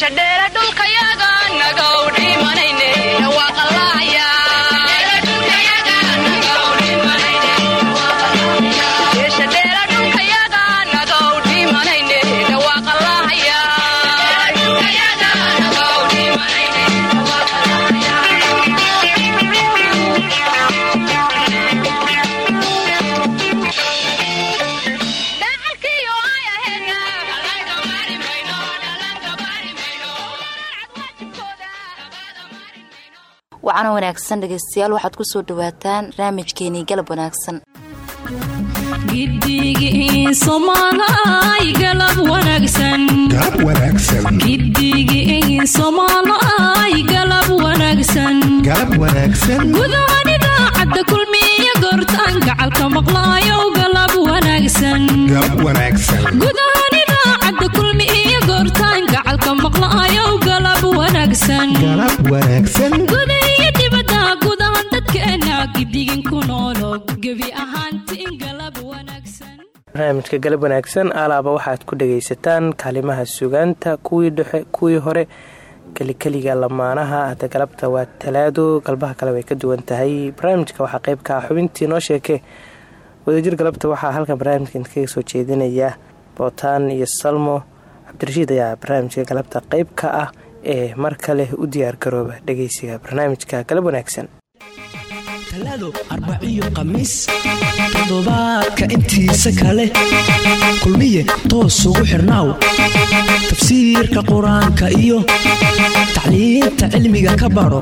wacana wanaagsan dhegeystayaal waxaad ku soo dhawaataan barnaamijkeenii galab wanaagsan. Gidigii soomaalay galab wanaagsan. Gidigii soomaalay galab wanaagsan. Gudahaan idaacadda kulmiya goortaan gacalka maqlaayo galab wanaagsan. Gudahaan idaacadda kulmiya goortaan gacalka maqlaayo galab wanaagsan barnaamijka galab wanaagsan alaaba waxaad ku dhagaysataan kaalimaha sugaanta. Kuwii dhexe kuwii hore kelikeliga lamaanaha hada galabta waa talaado galbaha kale way ka duwan tahay. Barnaamijka waxaa qeyb ka ah xubintii noo sheeke. Wadajir galabta waxaa halkan barnaamijka idinkaga soo jeedinaya. Bootaan iyo salmo cabdirashiid ayaa barnaamijka galabta qeyb ka ah ee mar kale u diyaar garooba dhageysiga barnaamijka galab wanaagsan talaado arbaciyo khamiis toddobaadka intiisa kale. Kulmiye toos ugu xirnaaw tafsiirka qur'aanka iyo tacliinta cilmiga ka baro.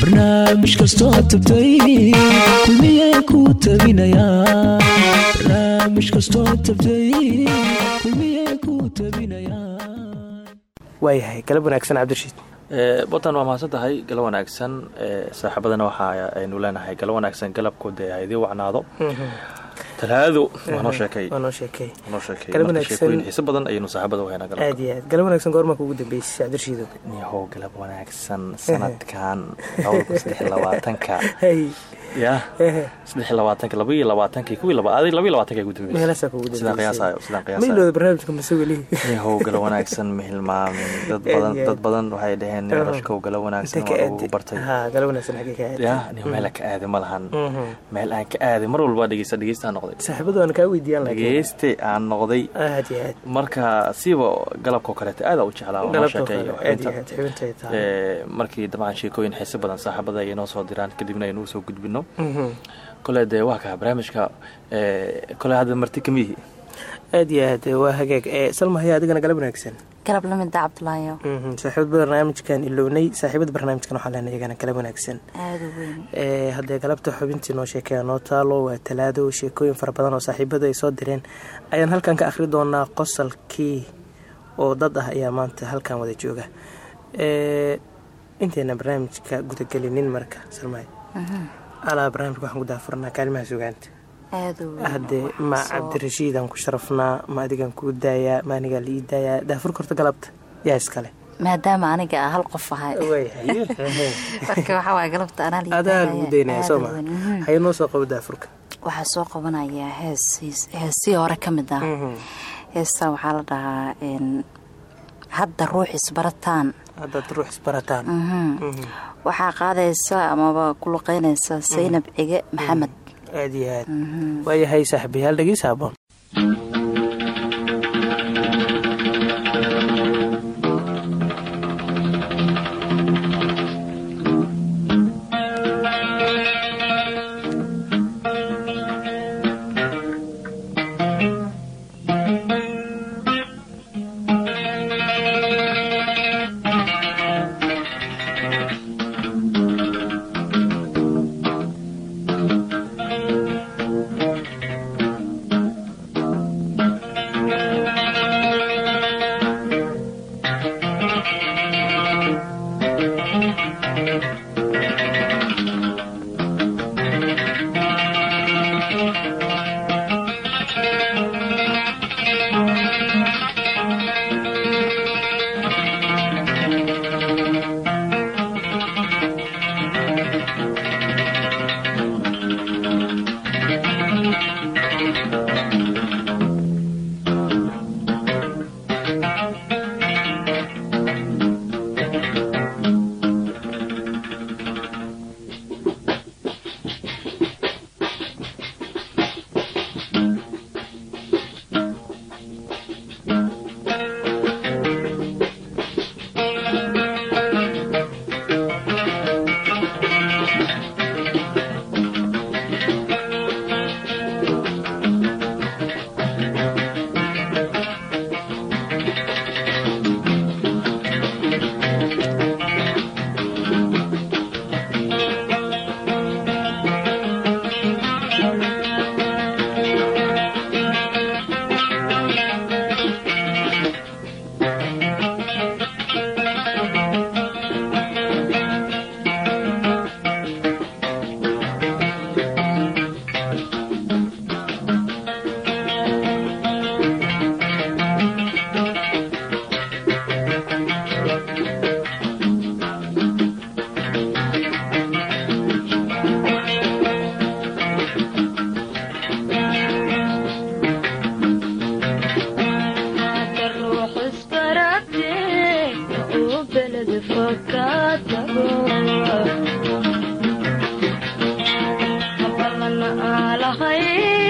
Barnaamij kastoo tabtay kulmiye kuu waayahay galab wanaagsan cabdirashiid botan waa mahadsan tahay. Galo wanaagsan. Saaxiibadana waxa aynu leenahay. Galo wanaagsan galabku dee ha idii wacnaado. Waa noo sheekay. Waa sheekay. Noo sheekooyin xiiso badan ayaynu saaxiibada u haynaa aad iyo aad. Galab wanaagsan goormaa kuugu dambeysay cabdirashiidow niyahow galab wanaagsan sanadkan labada saddex iyo labaatanka ya ehe saddex iyo labaatanka laba iyo labaatankii kuwii laba adig laba iyo labaatanka ugu dambeysay meelaasaa kuugu sidaan dambeysay qiyaasayo sidaan ma qiyaasayo ilooda barnaamijka mase weli niyahow galo wanaagsan ma hilmaamin dad badan waxay dhaheen noloshkow galo wanaagsan waa bartay meel ka Mhm. meel aan ka aaday mar walba aan noqday marka siiba galabkao kaleeto aada u jeclaa markii dabcan sheekooyin xiise badan saaxiibada ay noo soo diraan kadibna aynu u soo gudbino Mhm. Kole dee waa kaa barnaamijka ee, kole hadda marti kamihi aad iyo aad waa hagaag. Ee salma haya adigana galab wanaagsan. Galab lamida cabdulaayo. Mhm. saaxiibada barnaamijkan ilownay. Saaxiibada barnaamijkan waxaa leenahay iyagana galab wanaagsan. Aada u weyn. Ee haddee galabta xubintii noo sheekeeya noo taalo waa talaado sheekooyin fara badan oo saaxiibadu ay soo direen. Ayaan halkan ka akhri doonaa qosalkii oo dad ah ayaa maanta halkan wada jooga. Ee intayna barnaamijka gudagelinin marka salmaay alaa barnaamijka waxaan ku daafurnaa kaalimaha sugaanta haddee ma cabdirashiidaan ku sharafnaa ma adigaan kuu daayaa ma anigaa liii daayaa daafurka horta galabta. Yaa iskale maadaama aniga ah hal qof ahay marka waxaa waaya galabta anaa liidaaya. adaa lagu daynaya Aada soo u ma? weyn. Mhm. haye noo soo qabo daafurka waxaa soo qabanayaa hees heesii hore ka mid ah. Heestan waxaa la dhahaa een, hadda ruux isbarataan haddaad ruux isbarataan waxaa qaadaysa amaba ku luqeynaysa saynab cige maxamed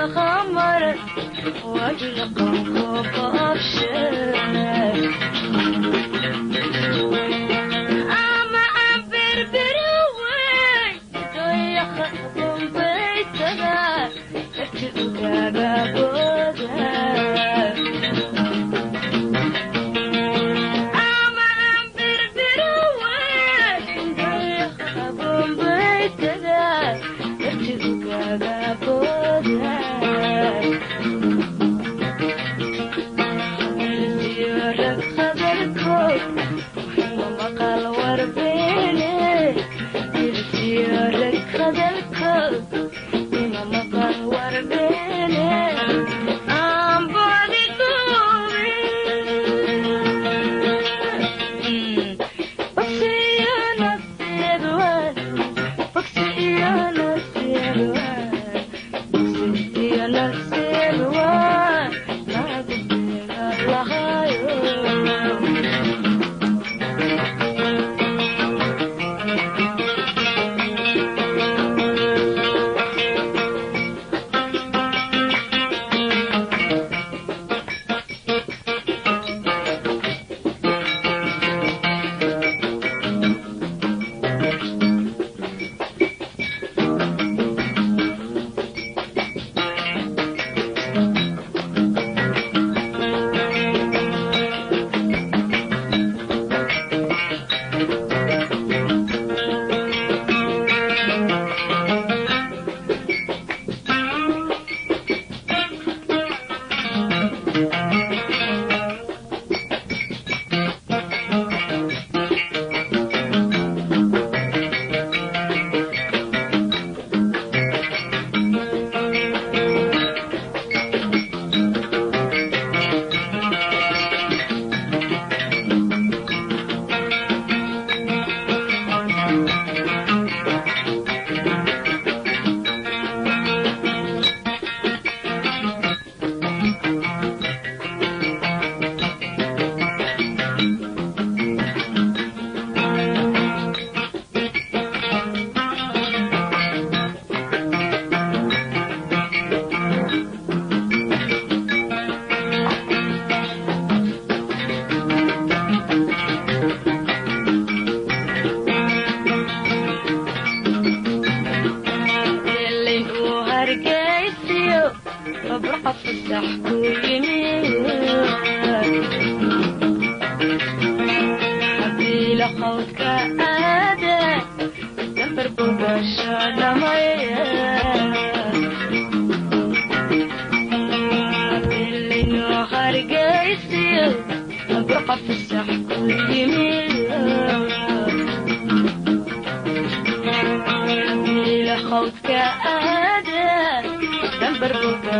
سخاء go.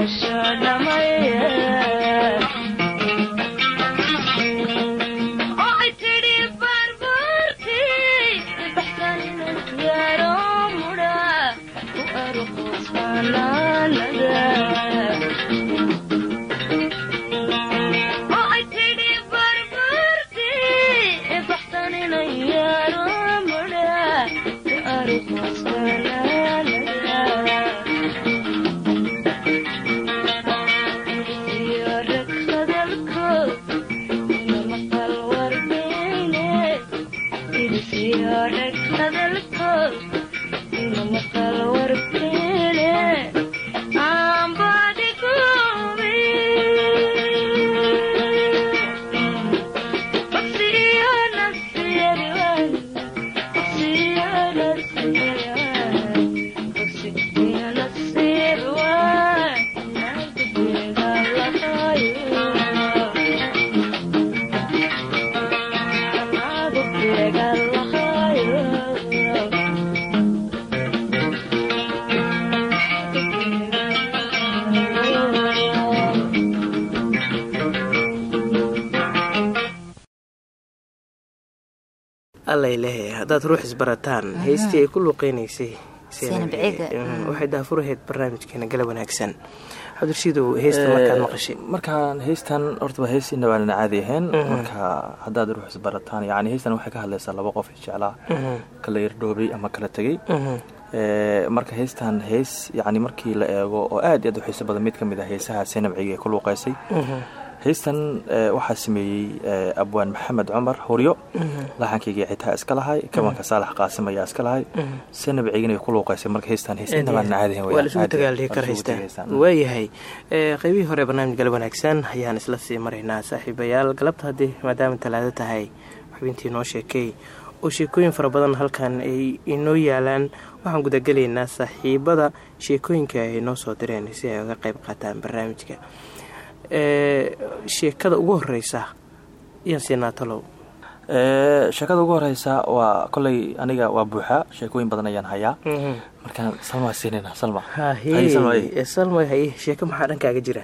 Aad allalehe haddaad ruux isbarataan heystii ay ku luuqeynaysay waxay daafuraheyd barnaamijkeena gala wanaagsan. Cabdirashiidow heesta markaad maqashay. markaan heystan horta waa heystina caadi ahayn. Marka haddaad ruux isbarataan yani heystan waxay ka hadlaysaa laba qof jeclaa kala yardhoobay ama kala tegey. Marka heystan heys yani markii la eego oo aad aad u xiiso badan mid ka mid ah heesaha senabciga ee ku luuqeysay heystan waxaa sameeyey abwaan maxamed cumar huryo. Laxankayga xitaa iska lahay kabanka saalax qaasim ayaa iska lahay. Sanabcigina ku luuqeysay marka heystan waa isugu tagaaldhigi kara heystaan waayahay qeybihii hore barnaamij gala wanaagsan ayaan isla sii maraynaa saaxiibayaal. Galabta haddii maadaama talaado tahay xubintii noo sheekay. Oo sheekooyin fara badan halkan ay inoo yaalaan. Waxaan gudagelaynaa saaxiibada sheekooyinka ay noo soo direen si ay uga qayb qaataan barnaamijka sheekada ugu horeysa yaan siinaa talow sheekada ugu horeysa waa koley aniga waa buuxa sheekooyin badan ayaan hayaa. Markaan salmaa siinayna salma. Salma haye sheeko maxaa dhankaaga jira?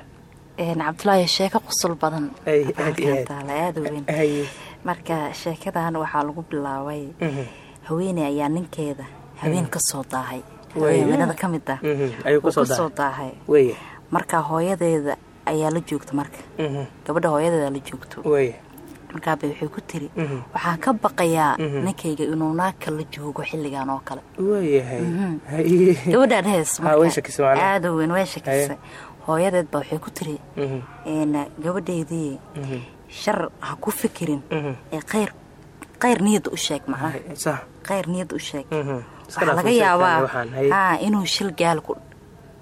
Cabdulaahi sheeko qusul badan. Aada weyn. Marka sheekadan waxaa lagu bilaabay haweeney ayaa ninkeeda habeen ka soo daahay. Haweenada ka mid ah. Kasoo daahay. marka hooyadeeda ayaa la joogta marka. Gabadha hooyadeeda la joogto. Markaabay waxay ku tiri waxaan ka baqayaa ninkayga inuu naagka la joogo xilligan oo kale. Gabadhaan hees aada weyn way shakisay. Hooyadeed ba waxay ku tiri gabadheedii shar ha ku fikirin ee qayr qayr niyadda u sheeg macnaha qayr niyadda u sheeg. Waxaa laga yaabaa inuu shil gaal ku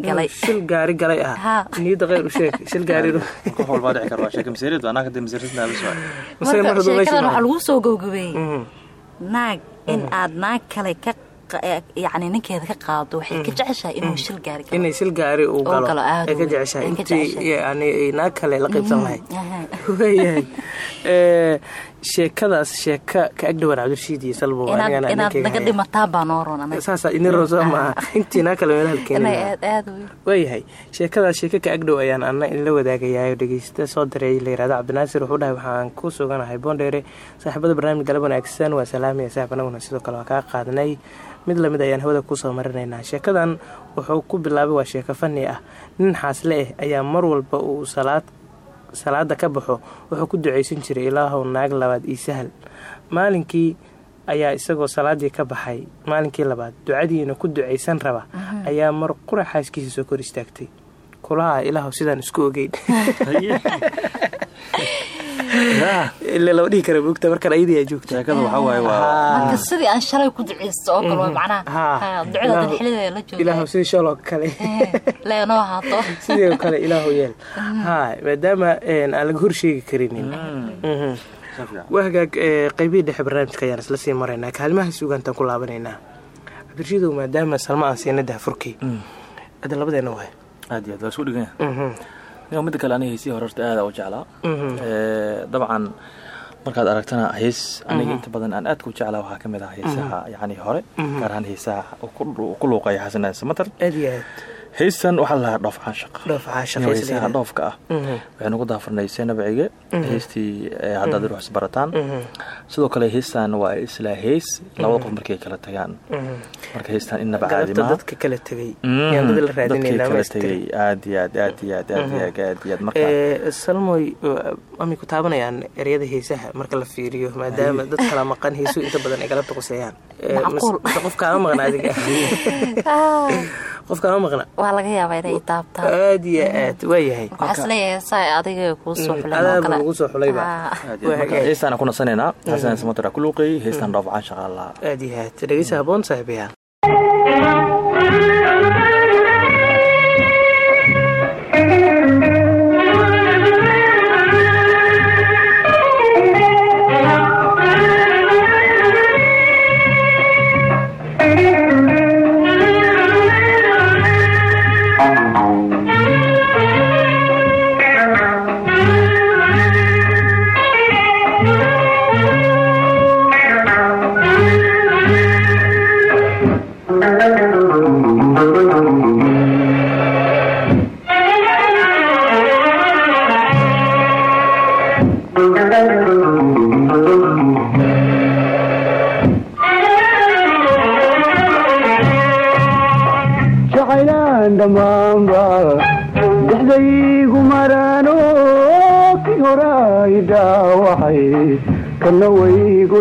shil gaari galay ah. Niyadda qayr u sheeg shil qof walbaa dhici kara sheeka masiiradu anaa kadib masiiradnaabis marka sheekadan waxaa lagu soo gowgabeeyey naag in aad naag kale ka yacni ninkeeda ka qaado waxay ka jeceshahay inuu shil gaari inay shil gaari uu galo. ay ka jeceshahay intii yani naag kale la qaybsan lahayd. Waayahay sheekadaas sheeka ka agdhawaan cabdirashiid iyo salbo inaad naga dhimataan baa noo roon saasa idin roon soo maaha intii naag kale meelaha keenay waayahay sheekadaas sheeka ka agdhow ayaan ana inla wadaagayayo dhegeysta soo diray la yiraahdo cabdinaasir wuxuu dhahay waxaan ku suganahay boondheere saaxiibada barnaamij galab wanaagsan waa salaamaya saaxib anaguna sidoo kale waa kaa qaadnay. Mid la mid ayaan hawada ku soo marinaynaa. Sheekadan wuxuu ku bilaabay waa sheeko fani ah. Nin xaasle ah ayaa mar walba uu salaad salaada ka baxo wuxuu ku ducaysan jiray ilaahow naag labaad io sahal. Maalinkii ayaa isagoo salaadii ka baxay maalinkii labaad ducadiina ku ducaysan raba ayaa mar qura xaaskiisa soo kor istaagtay. Kulaha ilaahow sidaan isku ogeyn ila lama dhihi kara buugta markaan ayadii joogta. Sheekada waxaa waaye waa marka sidii aan shalay ku duceysto oo kale macnaha ducada xilideeda la jooga ilaahow sidii shaloo kale. Leenoo ahaato. Sidii oo kale ilaahow yeel. Haa maadaama aan laga horsheegi karinin waa hagaag qeybihii dhexe barnaamijka ayaan isla sii maraynaa. Kaalimaha suugaantaan ku laabanaynaa. Cabdirashiidow maadaama salma aan siina dahfurkay ada labadeena waay. Aad iyo aad waa isku dhiganya midda kale aniga heesihii hore horta aada u jeclaa. Dabcan markaad aragtana hees aniga inta badan aan aadka u jeclaa waxaa ka mid ah heesaha yani hore gaar ahaan heesaha ku luuqaya xasan samater heystan waxaa lalahaa dhoof caanshaqheesaha dhoofka ah. Waxaynu ku daafurnay seenabcige heystii haddaad ruux isbarataan. Sidoo kale heystan waa isla heys labada qof markay kala tagaan. Marka heystan inaba caadi dadka kala tegay. Kala tegay. Aad iyo aad aad iyo aad aad iyo aad iyo aad. Marka salmoy amay ku taabanayaan eryada heesaha marka la fiiriyo maadaama dad kala maqan heesu inta badan ay galabta quseeyaan qof kaama maqna adiga qof kaama maqna waa laga yaabaa inay taabtaan. Aad iyo aad waayahay adiga adaaba lagu soo xulayba heystaan ku nasanaynaa xasan samater ku luuqeeyey heystan dhoofcaan shaqaalaha aad iyo aad. Dhegeysa haboon saaxiibayaal jacaylaan dhammaanba dhexdaygu maraano kii horay dhaawacay kana waygu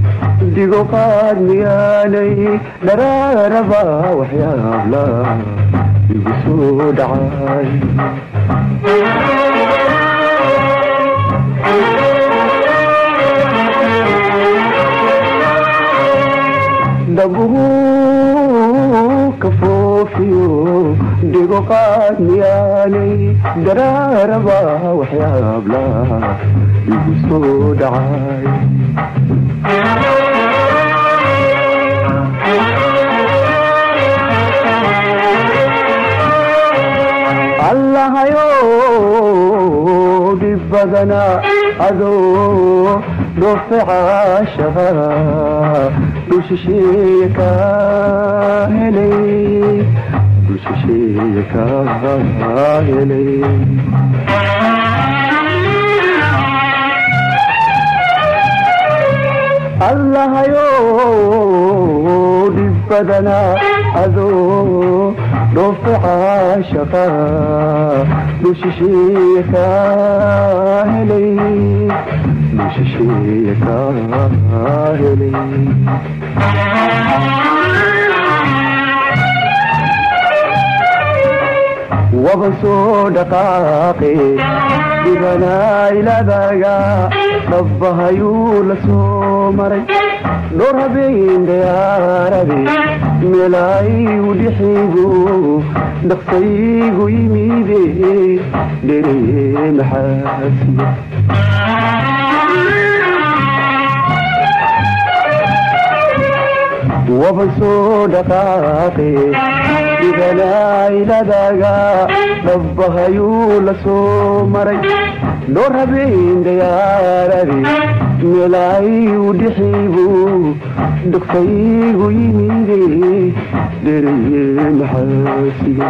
digo qaad miyaanay dharaaraba waxyaabla igu soo dhacay. Digo qaad miyaanay dharaaraba waxyaabla igu soo dhacay allahayo dhib badana adoo dhulshisheeye ka helay allahayo dhib badana adoo dhoofe caashaqa soo dhaqaaqe dhibanaailadaga dhabbahayuu la soo maray dhowr habeen dayaarade meelaayu dhixigu dhaqsaygu yimide dheree maxaasiya waban soo dhaqaaqe dhibanaailadaga dhabbahayuu la soo maray dhowr habeen dayaarade meelaayu dhixigu dhaqsaygu yimide dhereye maxaasiga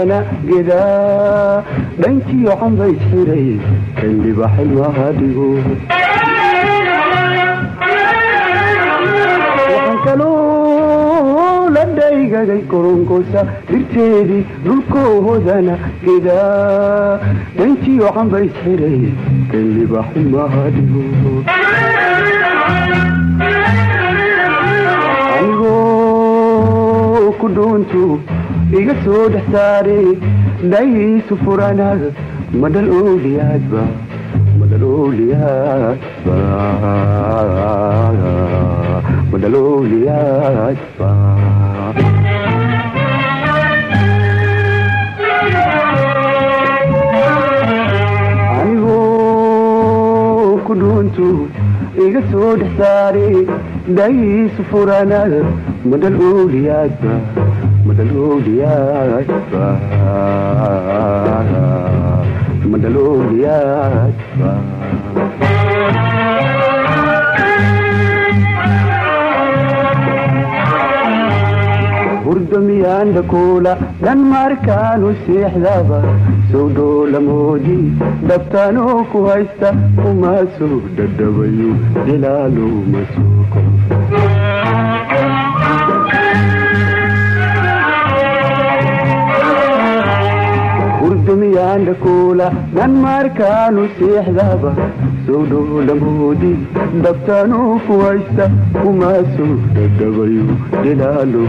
dhulkoohodana gedaa dhankiyo cambay xiray xildhiba xilmaha dhigo waxaan kaloo la dhaygagay koronkosa dhirteedii dhulkoohodana gedaa dhankiyo cambay xiray xildhiba xilmaha dhigo anigoo ku dhuuntu iga soo dhex saare dhayiisu furanaag madhal ooliyaadba madhal ooliyaadba madhal ooliyaadba anigoo ku dhuuntu iga soo dhex saare ooliyaadba madhal ooliyaadba madhal ooliyaadba hurdamiyanda kuula dhan markaanu seexdaba sowdhoolamoodi dhabtaanoo ku haysta umaasoo dhadhabayo jilaalo masuuko hurdamiyanda kuula dhan markaanu seexdaba sowdhoolamoodi dhabtaanoo ku haysta umaasoo dhadhabayo jilaalo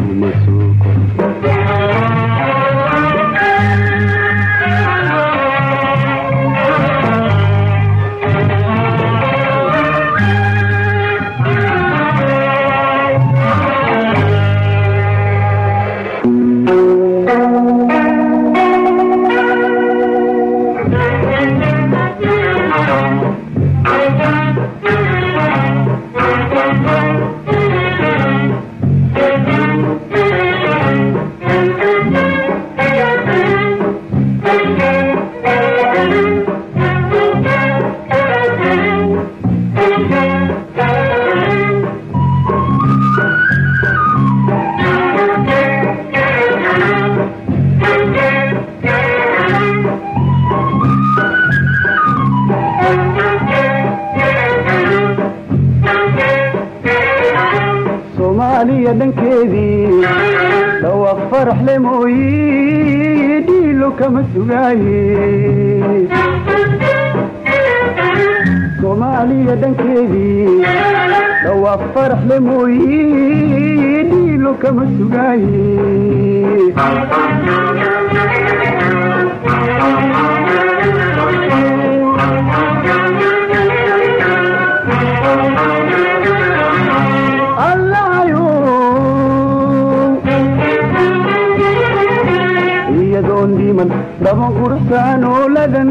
iyadoon dhiman dhaban quruxsaan ooladan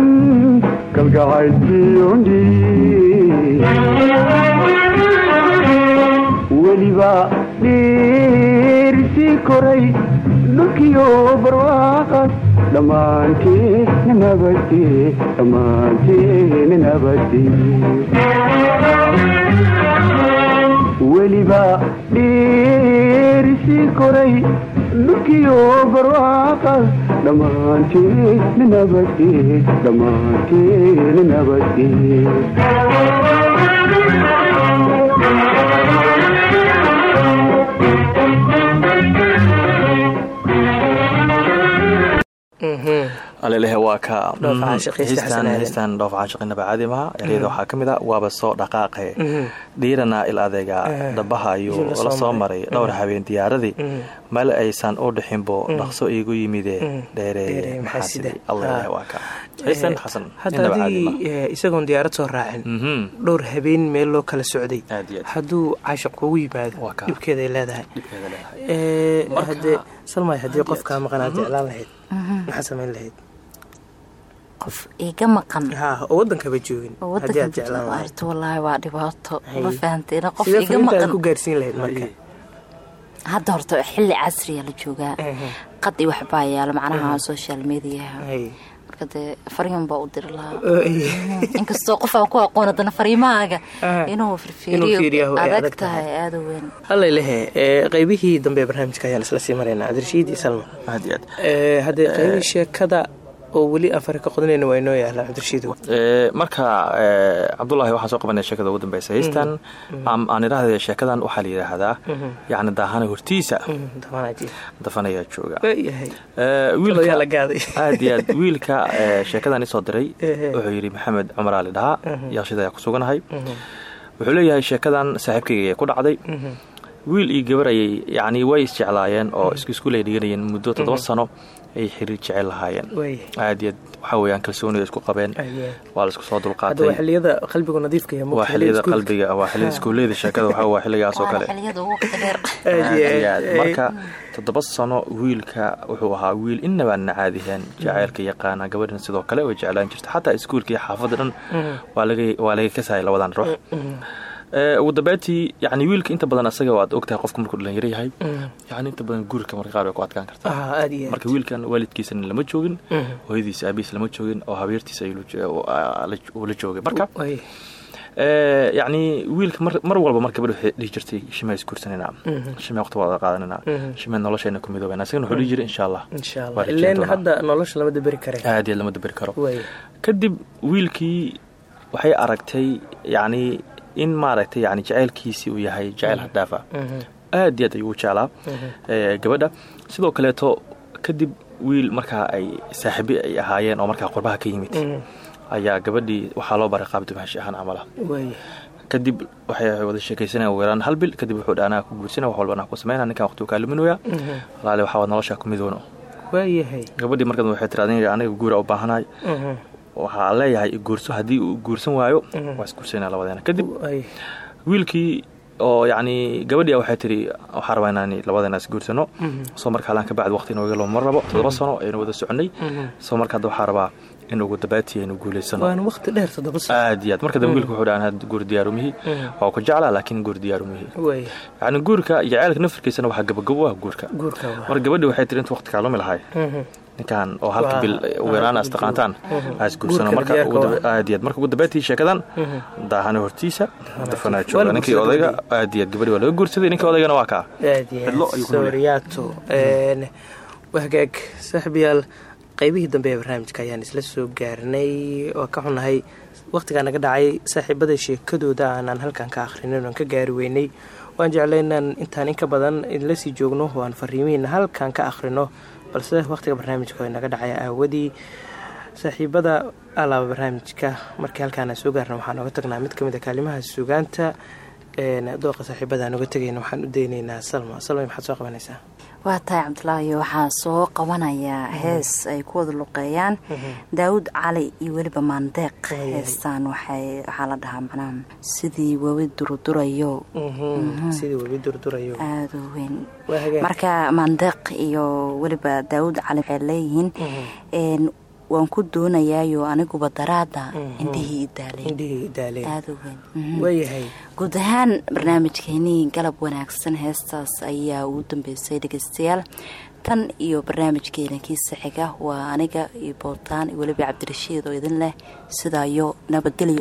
kalgacaylkiyondi weliba dheerisii koray dhulkiyo barwaaqas dhammaanteena nabade weliba dheerisii koray dhulkiyo barwaaqas nabade alelehe waa ka. Dhoof caashiqiista heystaan xasanaadan. heystaan dhoof caashiqinaba caadi maha ereyada waxaa ka mid a waaba soo dhaqaaqe. Dhiirana il adeega dhabaha ayuu la soo maray. dhowr habeen diyaaradii. Meel aysan u dhixinbo dhaqso iigu yimide Dheereeye alelehe Ah. eh, isagoon diyaarad soo raacin Mhm. dhowr habeen meel loo kala socday. Hadduu caashiq kugu yimaado dhibkeeday leedahay. Eh, salmay haddii qofkaa aad. maqanaad jeclaan lahayd maxaa samayn lahayd qof iga maqan. Wallaahi waa dhibaato. Ma fahanteena qof iga maqan. ku gaarsiin lahayd marka. Hadda horta xilli casriya la joogaa qad waxbaa yaalla macnaha social mediaha marka dee fariin baa u diri lahaa. Inkastoo qof aan ku aqoon haddana fariimahaaga. Inuu firfiiriyo adag tahay aada u weyn. Allalehe qaybihii dambe barnaamijka ayaan isla sii maraynaa cabdirashiid iyo salma. Iyo aad haddee qaybihii sheekada oo weli aan fari ka qodanayna waa inoo yaalla cabdirashiidow marka cabdullaahi waxaan soo qabanaya sheekada ugu dambeysa heystan aan idhaahda sheekadan waxaa la yidhaahdaa yacni daahana hortiisa dafanayaa jooga. Aad iyo aad wiilka sheekadan isoo diray wuxuu yidhi maxamed cumar ali dhahaa yaashida ayaa ku suganahay. Wuxuu leeyahay sheekadan saaxiibkayga ku dhacday. Wiil iyo gabar ayay yacni way isjeclaayeen oo isku iskuul ay dhiganayeen muddo toddoba sano ay xiriir jecel lahaayeen aad iyo waxaa weyaan kalsooniga isku qabeen. Waa la isku soo dulqaatay. Waa xiliyada qalbiga waa xiliyada iskuulleyda sheekada waxaa waa xilligaas oo kale. marka toddoba sano wiilka wuxuu ahaa wiil inabaanna caadiheen jaceylka yaqaana gabadhan sidoo kale way jeclaan jirta xataa iskuulka iyo xaafadda dhan waa laga kasayay labadan ruux ugu dambeyntii yani wiilka inta badan asaga waad ogtahay qofka markuu dhalinyaro yahay yani inta badan guurka marka qaar way ku adkaan kartaa. Marka wiilkan waalidkiisana lama joogin hooyadiisa aabihiis lama joogin oo habeertiisa uu la joogay. Marka yani wiilka mar walba mar gabadh waxay dhihi jirtay shimee isguursanayna shimee waqti wada qaadanayna shimee noloshayna ku midoobayna asagana wuxuu dhihi jiray insha allah ileen hadda nolosha lama daberi kare aad iyo lama daberi karo. Kadib wiilkii waxay aragtay yani in maaragtay yani jaceylkiisii uu yahay jaceyl hadhaafa aad iyo aad ayuu u jeclaa gabadha. Sidoo kaleeto kadib wiil markaa ay saaxiibi ay ahaayeen oo markaa qurbaha ka yimid ayaa gabadhii waxaa loo baray qaab dumahashi ahaan camala kadib waxay wada sheekaysanaya weeraan hal bil. Kadib wuxuu dhaanaa ku guursana wax walba anaa ku sameynaa ninkan waqti uu kaa luminooya walaali waxaa wad noloshaa ku midoono gabadhii markan waxay tiraadeen aniga guura u baahanahay waxaa leeyahay guurso haddii uu guursan waayo waa isguursanaa labadeena kadib wiilkii oo yacni gabadhii waxay tiri waxaa rabaa inaan labadeena isguursano soo marka halaan ka bacdi waqti inooga loo mar rabo toddoba sano aynu wada soconay soo marka hadda waxaa rabaa in ugu dabaatii aynu guulaysano waan waqti dheer toddoba sano. Aad iyo aad. Marka dambe wiilka wuxuu dhahan guur diyaarumihi waa ku jeclaa laakiin guur diyaarumihi yacni guurka jaceylka nafirkiisana waxaa gabagabo ah guurka. Marka gabadhii waxay tiri inta waqti kaa lumi lahay ninkan oo halka bil weeraan as taqaantaan as guursano marka aad iyo aad marka ugu dambeyntii sheekadan daahana hortiisa dafanaa jooga. Ninkii odayga aad iyo aad gabadhi waa laga guursaday ninkii odaygana waa kaa. Sooriyaato wahagaag saaxiibayaal qaybihii dambe ee barnaamijka ayaan isla soo gaarnay. Ka xunahay wakhtigaa naga dhacay saaxiibada sheekadooda aanaan halkan ka akhrinin oan ka gaari weynay. Waan jeclay inaan intaan in ka badan idinla sii joogno oo aan fariimihiina halkan ka akhrino balse wakhtiga barnaamijka naga dhacay aawadii saaxiibada alaaba barnaamijka. Markii halkaan aan soo gaarna waxaan oga tagnaa mid ka mid a kaalimaha sugaanta dooqa saaxiibada aan oga tegayna waxaan u daynaynaa salma. Salma maxaad soo qabanaysaa waa tahay cabdulaahi waxaa soo qabanayaa hees ay ku wada luqeeyaan. Daawud cali iyo weliba maandeeq heestaan waxaa la dhahaa macnaha sidii webi durdurayo. Aada u weyn. Marka maandeeq iyo weliba daawud cali waxay leeyihiin waan ku doonayaayo aniguba daraada indhihii idaaleen guud ahaan barnaamijkeenii galab wanaagsan heestaas ayaa ugu dambeysay dhegeystayaal. Tan iyo barnaamijkeena kiisa xiga waa aniga iyo bootaan iyo weliba cabdirashiid oo idin leh. Sidaayo nabadgelyo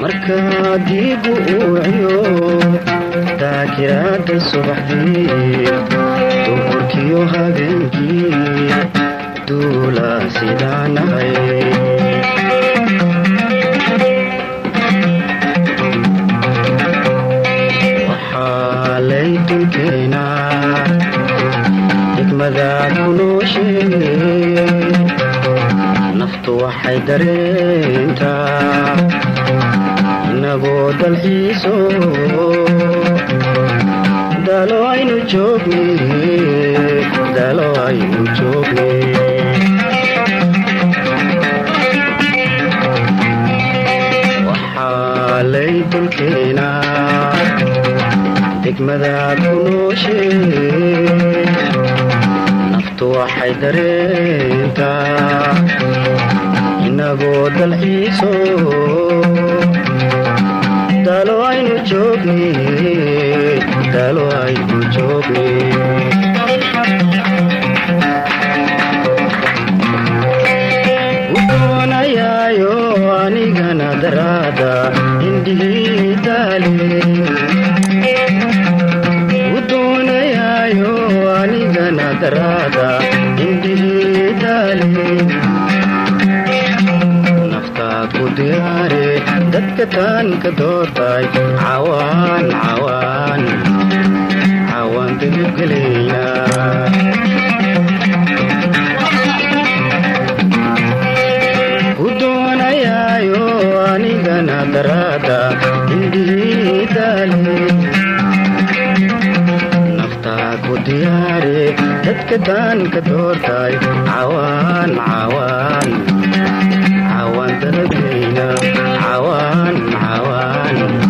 marka diigu uu waciyo daakiraada subaxdii duhurkiyo habeenkii duula sidaanahay naftu waxay dareentaa inagoo dalxiiso. Dalo aynu joogne lay dulkeenaa degmadaad ku naftu waxay dareentaa inagoo dalxiiso dalo aynu joogne dalo aynu joogne dadka taan ka doortay cawaan cawaan cawaan dibgelayna u doonayaayo anigana daraada indhihii naftaa ku diyaare dadka taan ka doortay cawaan cawaan cawaan cawaan cawaan